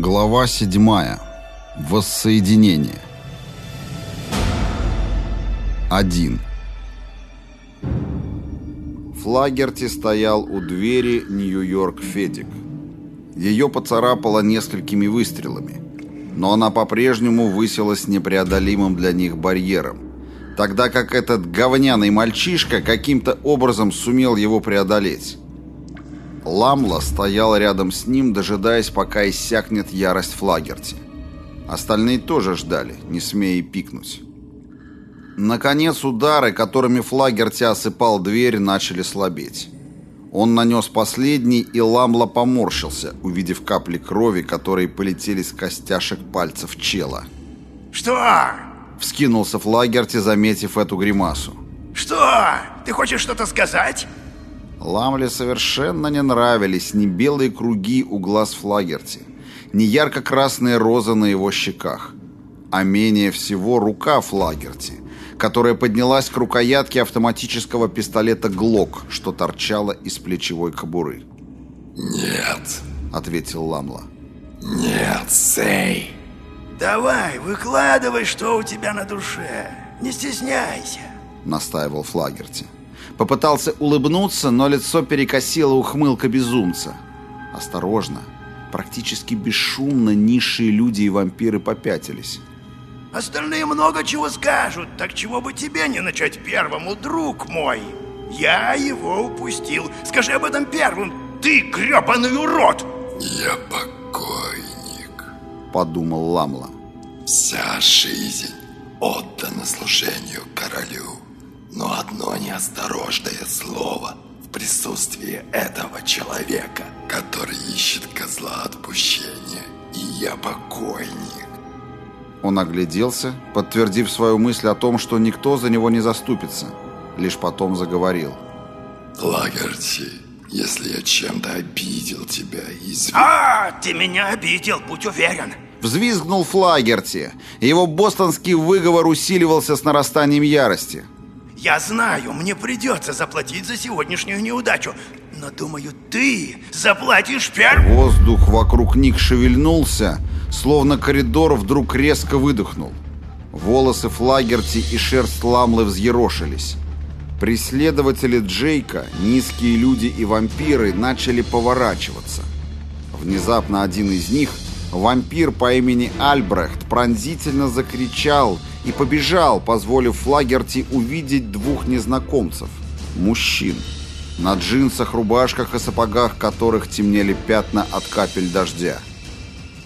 Глава 7. Воссоединение. 1. Флагерти стоял у двери Нью-Йорк Федик. Ее поцарапало несколькими выстрелами, но она по-прежнему высилась непреодолимым для них барьером, тогда как этот говняный мальчишка каким-то образом сумел его преодолеть. Ламла стоял рядом с ним, дожидаясь, пока иссякнет ярость Флагерти. Остальные тоже ждали, не смея пикнуть. Наконец удары, которыми Флагерти осыпал дверь, начали слабеть. Он нанес последний, и Ламла поморщился, увидев капли крови, которые полетели с костяшек пальцев чела. «Что?» — вскинулся Флагерти, заметив эту гримасу. «Что? Ты хочешь что-то сказать?» Ламле совершенно не нравились ни белые круги у глаз Флагерти, ни ярко-красные розы на его щеках, а менее всего рука Флагерти, которая поднялась к рукоятке автоматического пистолета «Глок», что торчало из плечевой кобуры. «Нет», — ответил Ламла. «Нет, Сей». «Давай, выкладывай, что у тебя на душе. Не стесняйся», — настаивал Флагерти. Попытался улыбнуться, но лицо перекосило ухмылка безумца. Осторожно, практически бесшумно низшие люди и вампиры попятились. «Остальные много чего скажут, так чего бы тебе не начать первому, друг мой? Я его упустил. Скажи об этом первым, ты гребаный урод!» «Я покойник», — подумал Ламла. «Вся жизнь отдана служению королю». Но одно неосторожное слово в присутствии этого человека, который ищет козла отпущения, и я покойник. Он огляделся, подтвердив свою мысль о том, что никто за него не заступится. Лишь потом заговорил. Лагерти, если я чем-то обидел тебя, извини. А, ты меня обидел, будь уверен. Взвизгнул Флагерти. Его бостонский выговор усиливался с нарастанием ярости. Я знаю, мне придется заплатить за сегодняшнюю неудачу, но думаю, ты заплатишь первым. Воздух вокруг них шевельнулся, словно коридор вдруг резко выдохнул. Волосы Флагерти и шерсть Ламлы взъерошились. Преследователи Джейка, низкие люди и вампиры, начали поворачиваться. Внезапно один из них, вампир по имени Альбрехт, пронзительно закричал и побежал, позволив Флагерти увидеть двух незнакомцев, мужчин, на джинсах, рубашках и сапогах которых темнели пятна от капель дождя.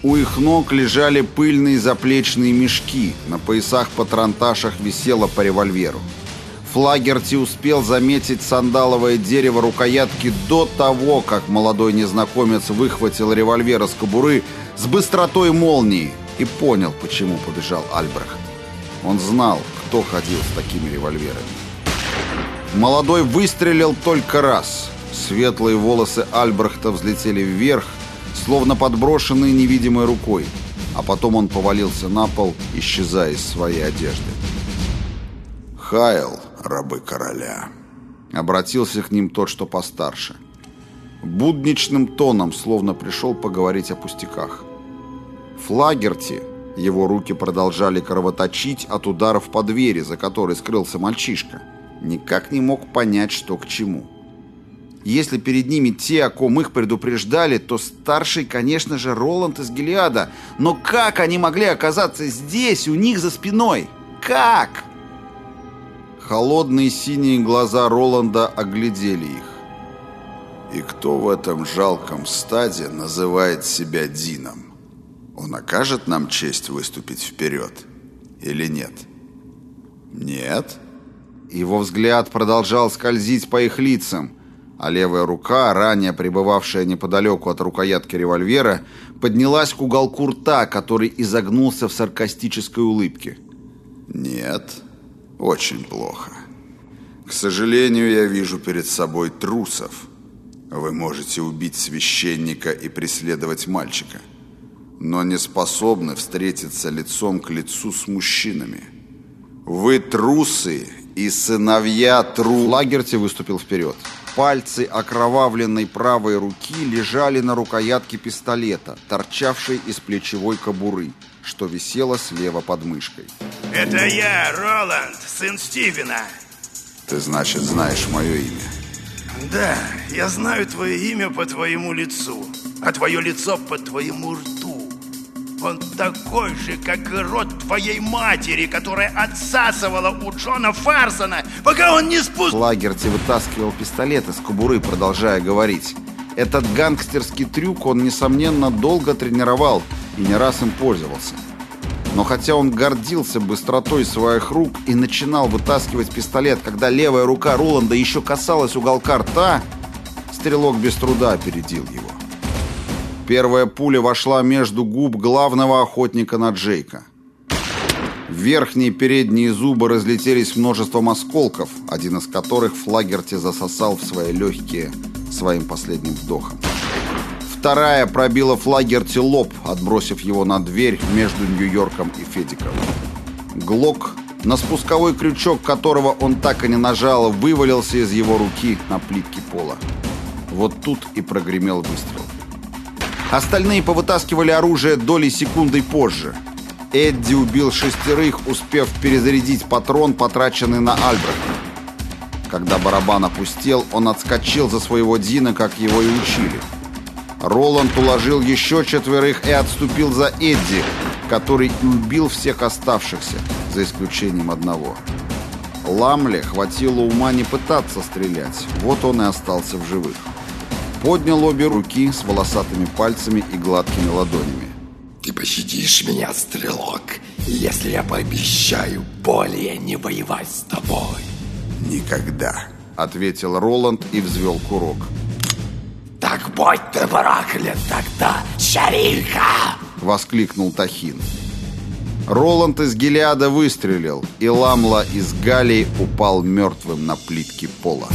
У их ног лежали пыльные заплечные мешки, на поясах-патронташах висело по револьверу. Флагерти успел заметить сандаловое дерево рукоятки до того, как молодой незнакомец выхватил револьвер из кобуры с быстротой молнии и понял, почему побежал Альбрехт. Он знал, кто ходил с такими револьверами. Молодой выстрелил только раз. Светлые волосы Альбрехта взлетели вверх, словно подброшенные невидимой рукой, а потом он повалился на пол, исчезая из своей одежды. «Хайл, рабы короля!» Обратился к ним тот, что постарше. Будничным тоном, словно пришел поговорить о пустяках. Флагерти, его руки продолжали кровоточить от ударов по двери, за которой скрылся мальчишка. Никак не мог понять, что к чему. Если перед ними те, о ком их предупреждали, то старший, конечно же, Роланд из Гелиада. Но как они могли оказаться здесь, у них за спиной? Как? Холодные синие глаза Роланда оглядели их. И кто в этом жалком стаде называет себя Дином? Он окажет нам честь выступить вперед или нет? Нет? Его взгляд продолжал скользить по их лицам, а левая рука, ранее пребывавшая неподалеку от рукоятки револьвера, поднялась к уголку рта, который изогнулся в саркастической улыбке. Нет, очень плохо. К сожалению, я вижу перед собой трусов. Вы можете убить священника и преследовать мальчика но не способны встретиться лицом к лицу с мужчинами. Вы трусы и сыновья тру... Лагерти выступил вперед. Пальцы окровавленной правой руки лежали на рукоятке пистолета, торчавшей из плечевой кобуры, что висело слева под мышкой. Это я, Роланд, сын Стивена. Ты, значит, знаешь мое имя? Да, я знаю твое имя по твоему лицу, а твое лицо по твоему рту. Он такой же, как и рот твоей матери, которая отсасывала у Джона Фарсона, пока он не спустил... Лагерти вытаскивал пистолет из кобуры, продолжая говорить. Этот гангстерский трюк он, несомненно, долго тренировал и не раз им пользовался. Но хотя он гордился быстротой своих рук и начинал вытаскивать пистолет, когда левая рука Роланда еще касалась уголка рта, стрелок без труда опередил его. Первая пуля вошла между губ главного охотника на Джейка. Верхние передние зубы разлетелись множеством осколков, один из которых Флагерти засосал в свои легкие своим последним вдохом. Вторая пробила Флагерти лоб, отбросив его на дверь между Нью-Йорком и Федиком. Глок, на спусковой крючок которого он так и не нажал, вывалился из его руки на плитки пола. Вот тут и прогремел выстрел. Остальные повытаскивали оружие доли секунды позже. Эдди убил шестерых, успев перезарядить патрон, потраченный на Альбрехта. Когда барабан опустел, он отскочил за своего Дина, как его и учили. Роланд уложил еще четверых и отступил за Эдди, который убил всех оставшихся, за исключением одного. Ламле хватило ума не пытаться стрелять, вот он и остался в живых поднял обе руки с волосатыми пальцами и гладкими ладонями. «Ты пощадишь меня, стрелок, если я пообещаю более не воевать с тобой?» «Никогда», — ответил Роланд и взвел курок. «Так будь ты проклят тогда, шарилька!» — воскликнул Тахин. Роланд из Гелиада выстрелил, и Ламла из Галии упал мертвым на плитки пола.